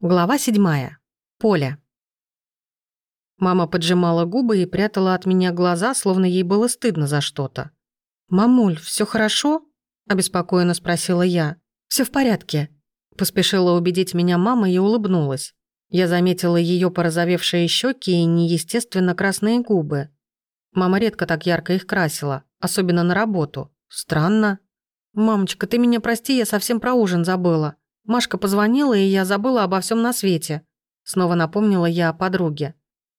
Глава седьмая. Поля. Мама поджимала губы и прятала от меня глаза, словно ей было стыдно за что-то. «Мамуль, все хорошо?» – обеспокоенно спросила я. Все в порядке», – поспешила убедить меня мама и улыбнулась. Я заметила ее порозовевшие щеки и неестественно красные губы. Мама редко так ярко их красила, особенно на работу. Странно. «Мамочка, ты меня прости, я совсем про ужин забыла», Машка позвонила, и я забыла обо всем на свете. Снова напомнила я о подруге.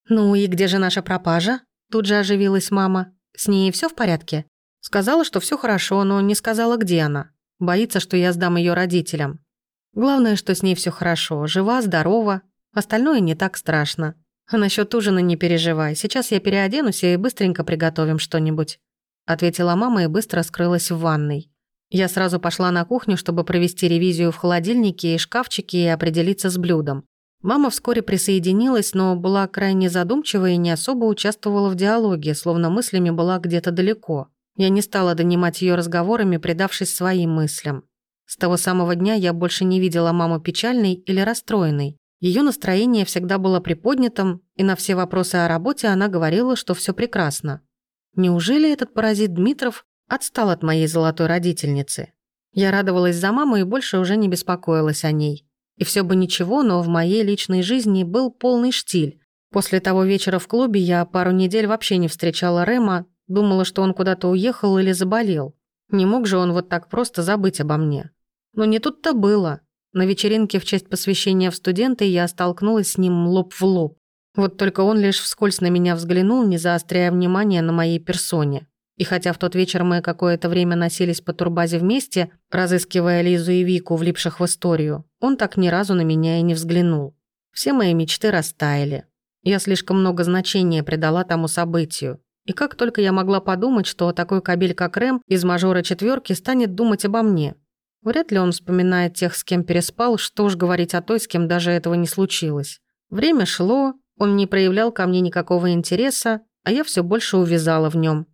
«Ну и где же наша пропажа?» Тут же оживилась мама. «С ней все в порядке?» Сказала, что все хорошо, но не сказала, где она. Боится, что я сдам ее родителям. Главное, что с ней все хорошо, жива, здорова. Остальное не так страшно. А насчет ужина не переживай. Сейчас я переоденусь и быстренько приготовим что-нибудь. Ответила мама и быстро скрылась в ванной. Я сразу пошла на кухню, чтобы провести ревизию в холодильнике и шкафчике и определиться с блюдом. Мама вскоре присоединилась, но была крайне задумчива и не особо участвовала в диалоге, словно мыслями была где-то далеко. Я не стала донимать ее разговорами, предавшись своим мыслям. С того самого дня я больше не видела маму печальной или расстроенной. Ее настроение всегда было приподнятым, и на все вопросы о работе она говорила, что все прекрасно. Неужели этот паразит Дмитров Отстал от моей золотой родительницы. Я радовалась за маму и больше уже не беспокоилась о ней. И все бы ничего, но в моей личной жизни был полный штиль. После того вечера в клубе я пару недель вообще не встречала Рема, думала, что он куда-то уехал или заболел. Не мог же он вот так просто забыть обо мне. Но не тут-то было. На вечеринке в честь посвящения в студенты я столкнулась с ним лоб в лоб. Вот только он лишь вскользь на меня взглянул, не заостряя внимание на моей персоне. И хотя в тот вечер мы какое-то время носились по турбазе вместе, разыскивая Лизу и Вику, влипших в историю, он так ни разу на меня и не взглянул. Все мои мечты растаяли. Я слишком много значения придала тому событию. И как только я могла подумать, что такой кабель, как Рэм, из мажора четверки станет думать обо мне. Вряд ли он вспоминает тех, с кем переспал, что уж говорить о той, с кем даже этого не случилось. Время шло, он не проявлял ко мне никакого интереса, а я все больше увязала в нем.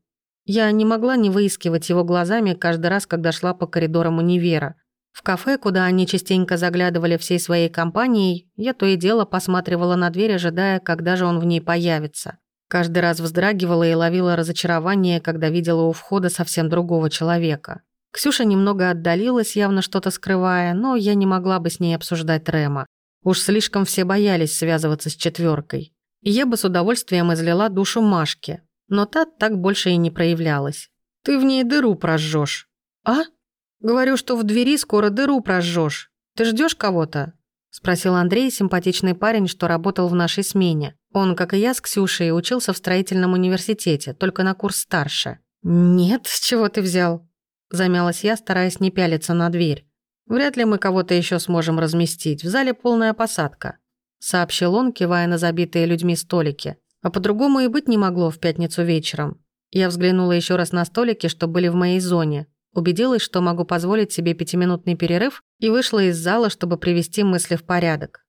Я не могла не выискивать его глазами каждый раз, когда шла по коридорам универа. В кафе, куда они частенько заглядывали всей своей компанией, я то и дело посматривала на дверь, ожидая, когда же он в ней появится. Каждый раз вздрагивала и ловила разочарование, когда видела у входа совсем другого человека. Ксюша немного отдалилась, явно что-то скрывая, но я не могла бы с ней обсуждать Рема. Уж слишком все боялись связываться с четверкой. И я бы с удовольствием излила душу Машке, но та так больше и не проявлялась. «Ты в ней дыру прожжешь. «А?» «Говорю, что в двери скоро дыру прожжешь. Ты ждешь кого-то?» Спросил Андрей, симпатичный парень, что работал в нашей смене. Он, как и я с Ксюшей, учился в строительном университете, только на курс старше. «Нет, с чего ты взял?» Замялась я, стараясь не пялиться на дверь. «Вряд ли мы кого-то еще сможем разместить. В зале полная посадка», сообщил он, кивая на забитые людьми столики. А по-другому и быть не могло в пятницу вечером. Я взглянула еще раз на столики, что были в моей зоне, убедилась, что могу позволить себе пятиминутный перерыв и вышла из зала, чтобы привести мысли в порядок.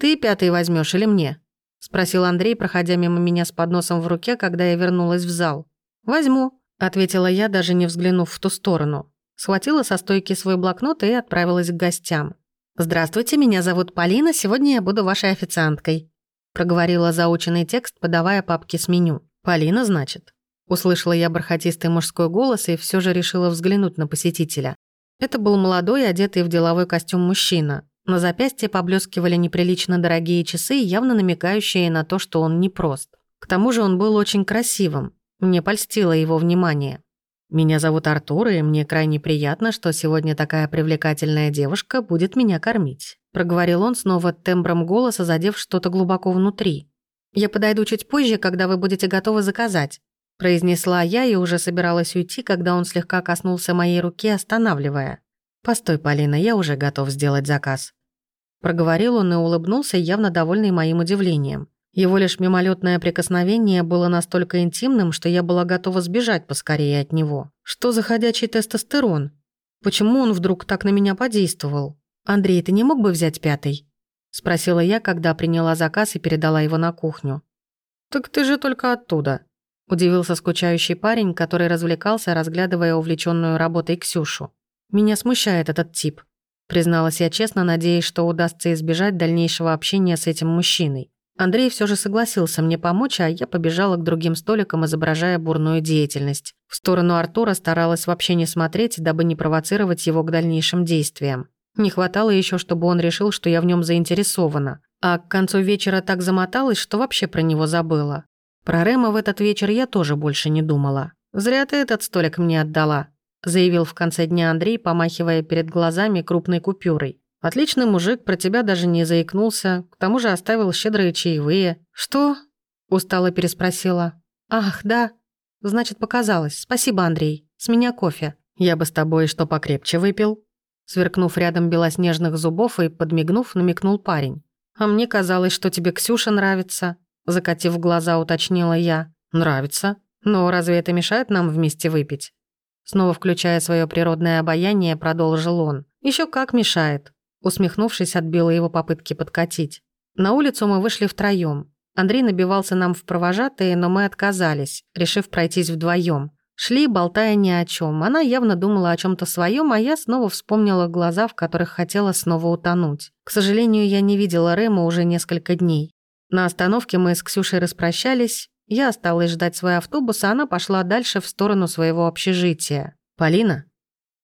«Ты пятый возьмешь или мне?» – спросил Андрей, проходя мимо меня с подносом в руке, когда я вернулась в зал. «Возьму», – ответила я, даже не взглянув в ту сторону. Схватила со стойки свой блокнот и отправилась к гостям. «Здравствуйте, меня зовут Полина, сегодня я буду вашей официанткой», проговорила заученный текст, подавая папки с меню. «Полина, значит?» Услышала я бархатистый мужской голос и все же решила взглянуть на посетителя. Это был молодой, одетый в деловой костюм мужчина. На запястье поблескивали неприлично дорогие часы, явно намекающие на то, что он непрост. К тому же он был очень красивым. Мне польстило его внимание. «Меня зовут Артур, и мне крайне приятно, что сегодня такая привлекательная девушка будет меня кормить», проговорил он снова тембром голоса, задев что-то глубоко внутри. «Я подойду чуть позже, когда вы будете готовы заказать», произнесла я и уже собиралась уйти, когда он слегка коснулся моей руки, останавливая. «Постой, Полина, я уже готов сделать заказ». Проговорил он и улыбнулся, явно довольный моим удивлением. Его лишь мимолетное прикосновение было настолько интимным, что я была готова сбежать поскорее от него. Что за ходячий тестостерон? Почему он вдруг так на меня подействовал? «Андрей, ты не мог бы взять пятый?» Спросила я, когда приняла заказ и передала его на кухню. «Так ты же только оттуда», – удивился скучающий парень, который развлекался, разглядывая увлеченную работой Ксюшу. «Меня смущает этот тип», призналась я честно, надеясь, что удастся избежать дальнейшего общения с этим мужчиной. Андрей все же согласился мне помочь, а я побежала к другим столикам, изображая бурную деятельность. В сторону Артура старалась вообще не смотреть, дабы не провоцировать его к дальнейшим действиям. Не хватало еще, чтобы он решил, что я в нем заинтересована. А к концу вечера так замоталась, что вообще про него забыла. Про Рема в этот вечер я тоже больше не думала. «Зря ты этот столик мне отдала», заявил в конце дня Андрей, помахивая перед глазами крупной купюрой. «Отличный мужик, про тебя даже не заикнулся, к тому же оставил щедрые чаевые». «Что?» – устало переспросила. «Ах, да. Значит, показалось. Спасибо, Андрей. С меня кофе. Я бы с тобой что покрепче выпил». Сверкнув рядом белоснежных зубов и подмигнув, намекнул парень. «А мне казалось, что тебе Ксюша нравится», закатив глаза, уточнила я. «Нравится. Но разве это мешает нам вместе выпить?» Снова включая свое природное обаяние, продолжил он. Еще как мешает. Усмехнувшись, отбила его попытки подкатить. На улицу мы вышли втроем. Андрей набивался нам в провожатые, но мы отказались, решив пройтись вдвоем. Шли, болтая ни о чем. Она явно думала о чем то своем, а я снова вспомнила глаза, в которых хотела снова утонуть. К сожалению, я не видела Рэма уже несколько дней. На остановке мы с Ксюшей распрощались. Я осталась ждать свой автобус, а она пошла дальше в сторону своего общежития. «Полина?»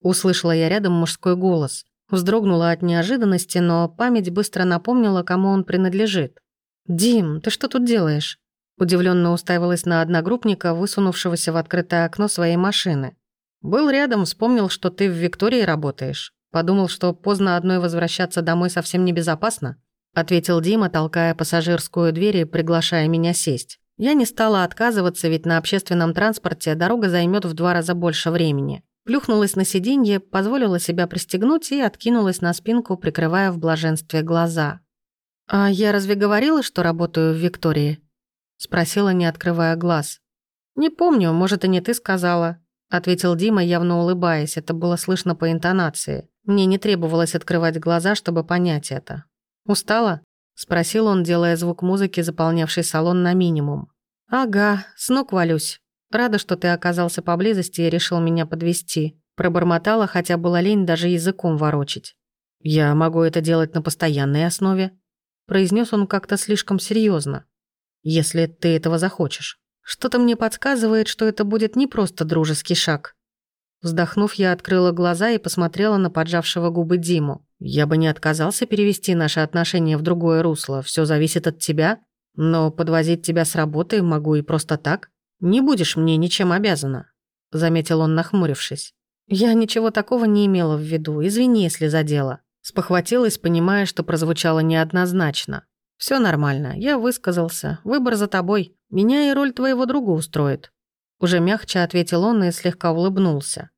Услышала я рядом мужской голос. Вздрогнула от неожиданности, но память быстро напомнила, кому он принадлежит. «Дим, ты что тут делаешь?» Удивленно уставилась на одногруппника, высунувшегося в открытое окно своей машины. «Был рядом, вспомнил, что ты в Виктории работаешь. Подумал, что поздно одной возвращаться домой совсем небезопасно», ответил Дима, толкая пассажирскую дверь и приглашая меня сесть. Я не стала отказываться, ведь на общественном транспорте дорога займет в два раза больше времени. Плюхнулась на сиденье, позволила себя пристегнуть и откинулась на спинку, прикрывая в блаженстве глаза. «А я разве говорила, что работаю в Виктории?» Спросила, не открывая глаз. «Не помню, может, и не ты сказала», ответил Дима, явно улыбаясь. Это было слышно по интонации. Мне не требовалось открывать глаза, чтобы понять это. «Устала?» спросил он, делая звук музыки, заполнявший салон на минимум. «Ага, с ног валюсь. Рада, что ты оказался поблизости и решил меня подвести. Пробормотала, хотя была лень даже языком ворочить. «Я могу это делать на постоянной основе», произнес он как-то слишком серьезно если ты этого захочешь. Что-то мне подсказывает, что это будет не просто дружеский шаг. Вздохнув, я открыла глаза и посмотрела на поджавшего губы Диму. Я бы не отказался перевести наши отношения в другое русло. Все зависит от тебя. Но подвозить тебя с работы могу и просто так. Не будешь мне ничем обязана», — заметил он, нахмурившись. «Я ничего такого не имела в виду. Извини, если задела». Спохватилась, понимая, что прозвучало неоднозначно. Все нормально, я высказался. Выбор за тобой. Меня и роль твоего друга устроит». Уже мягче ответил он и слегка улыбнулся.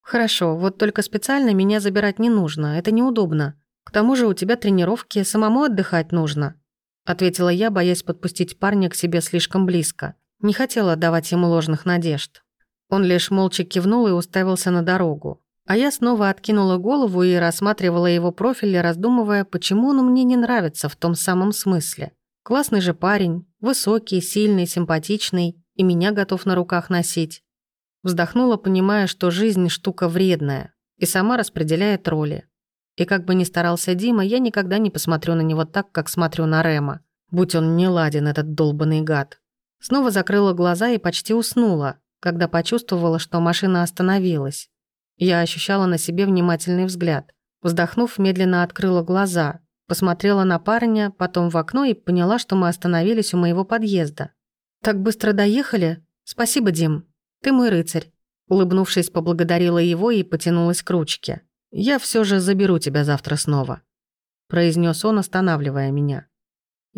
«Хорошо, вот только специально меня забирать не нужно, это неудобно. К тому же у тебя тренировки, самому отдыхать нужно», ответила я, боясь подпустить парня к себе слишком близко. Не хотела давать ему ложных надежд. Он лишь молча кивнул и уставился на дорогу. А я снова откинула голову и рассматривала его профиль, раздумывая, почему он мне не нравится в том самом смысле. Классный же парень, высокий, сильный, симпатичный, и меня готов на руках носить. Вздохнула, понимая, что жизнь штука вредная, и сама распределяет роли. И как бы ни старался Дима, я никогда не посмотрю на него так, как смотрю на Рема, будь он не ладен, этот долбанный гад. Снова закрыла глаза и почти уснула, когда почувствовала, что машина остановилась. Я ощущала на себе внимательный взгляд. Вздохнув, медленно открыла глаза, посмотрела на парня, потом в окно и поняла, что мы остановились у моего подъезда. «Так быстро доехали? Спасибо, Дим. Ты мой рыцарь». Улыбнувшись, поблагодарила его и потянулась к ручке. «Я все же заберу тебя завтра снова», – произнес он, останавливая меня.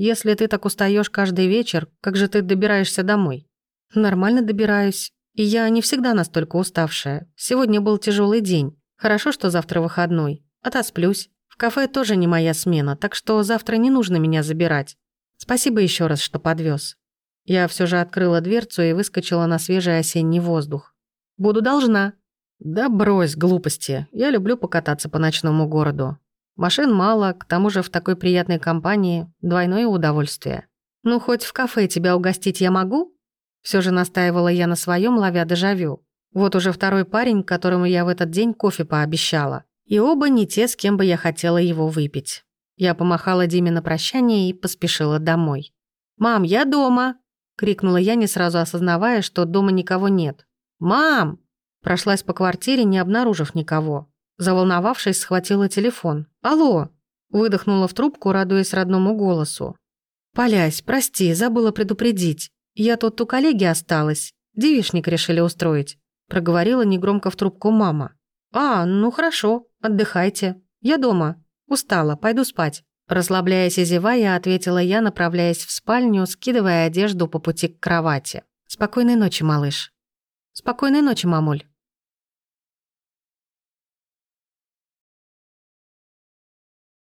«Если ты так устаешь каждый вечер, как же ты добираешься домой?» «Нормально добираюсь. И я не всегда настолько уставшая. Сегодня был тяжелый день. Хорошо, что завтра выходной. Отосплюсь. В кафе тоже не моя смена, так что завтра не нужно меня забирать. Спасибо еще раз, что подвез. Я все же открыла дверцу и выскочила на свежий осенний воздух. Буду должна. Да брось, глупости. Я люблю покататься по ночному городу. Машин мало, к тому же в такой приятной компании двойное удовольствие. Ну, хоть в кафе тебя угостить я могу? Все же настаивала я на своем, ловя дежавю. Вот уже второй парень, которому я в этот день кофе пообещала. И оба не те, с кем бы я хотела его выпить. Я помахала Диме на прощание и поспешила домой. «Мам, я дома!» — крикнула я, не сразу осознавая, что дома никого нет. «Мам!» Прошлась по квартире, не обнаружив никого. Заволновавшись, схватила телефон. «Алло!» Выдохнула в трубку, радуясь родному голосу. «Полясь, прости, забыла предупредить. Я тут у коллеги осталась. Девишник решили устроить», проговорила негромко в трубку мама. «А, ну хорошо, отдыхайте. Я дома. Устала, пойду спать». Расслабляясь и зевая, ответила я, направляясь в спальню, скидывая одежду по пути к кровати. «Спокойной ночи, малыш». «Спокойной ночи, мамуль».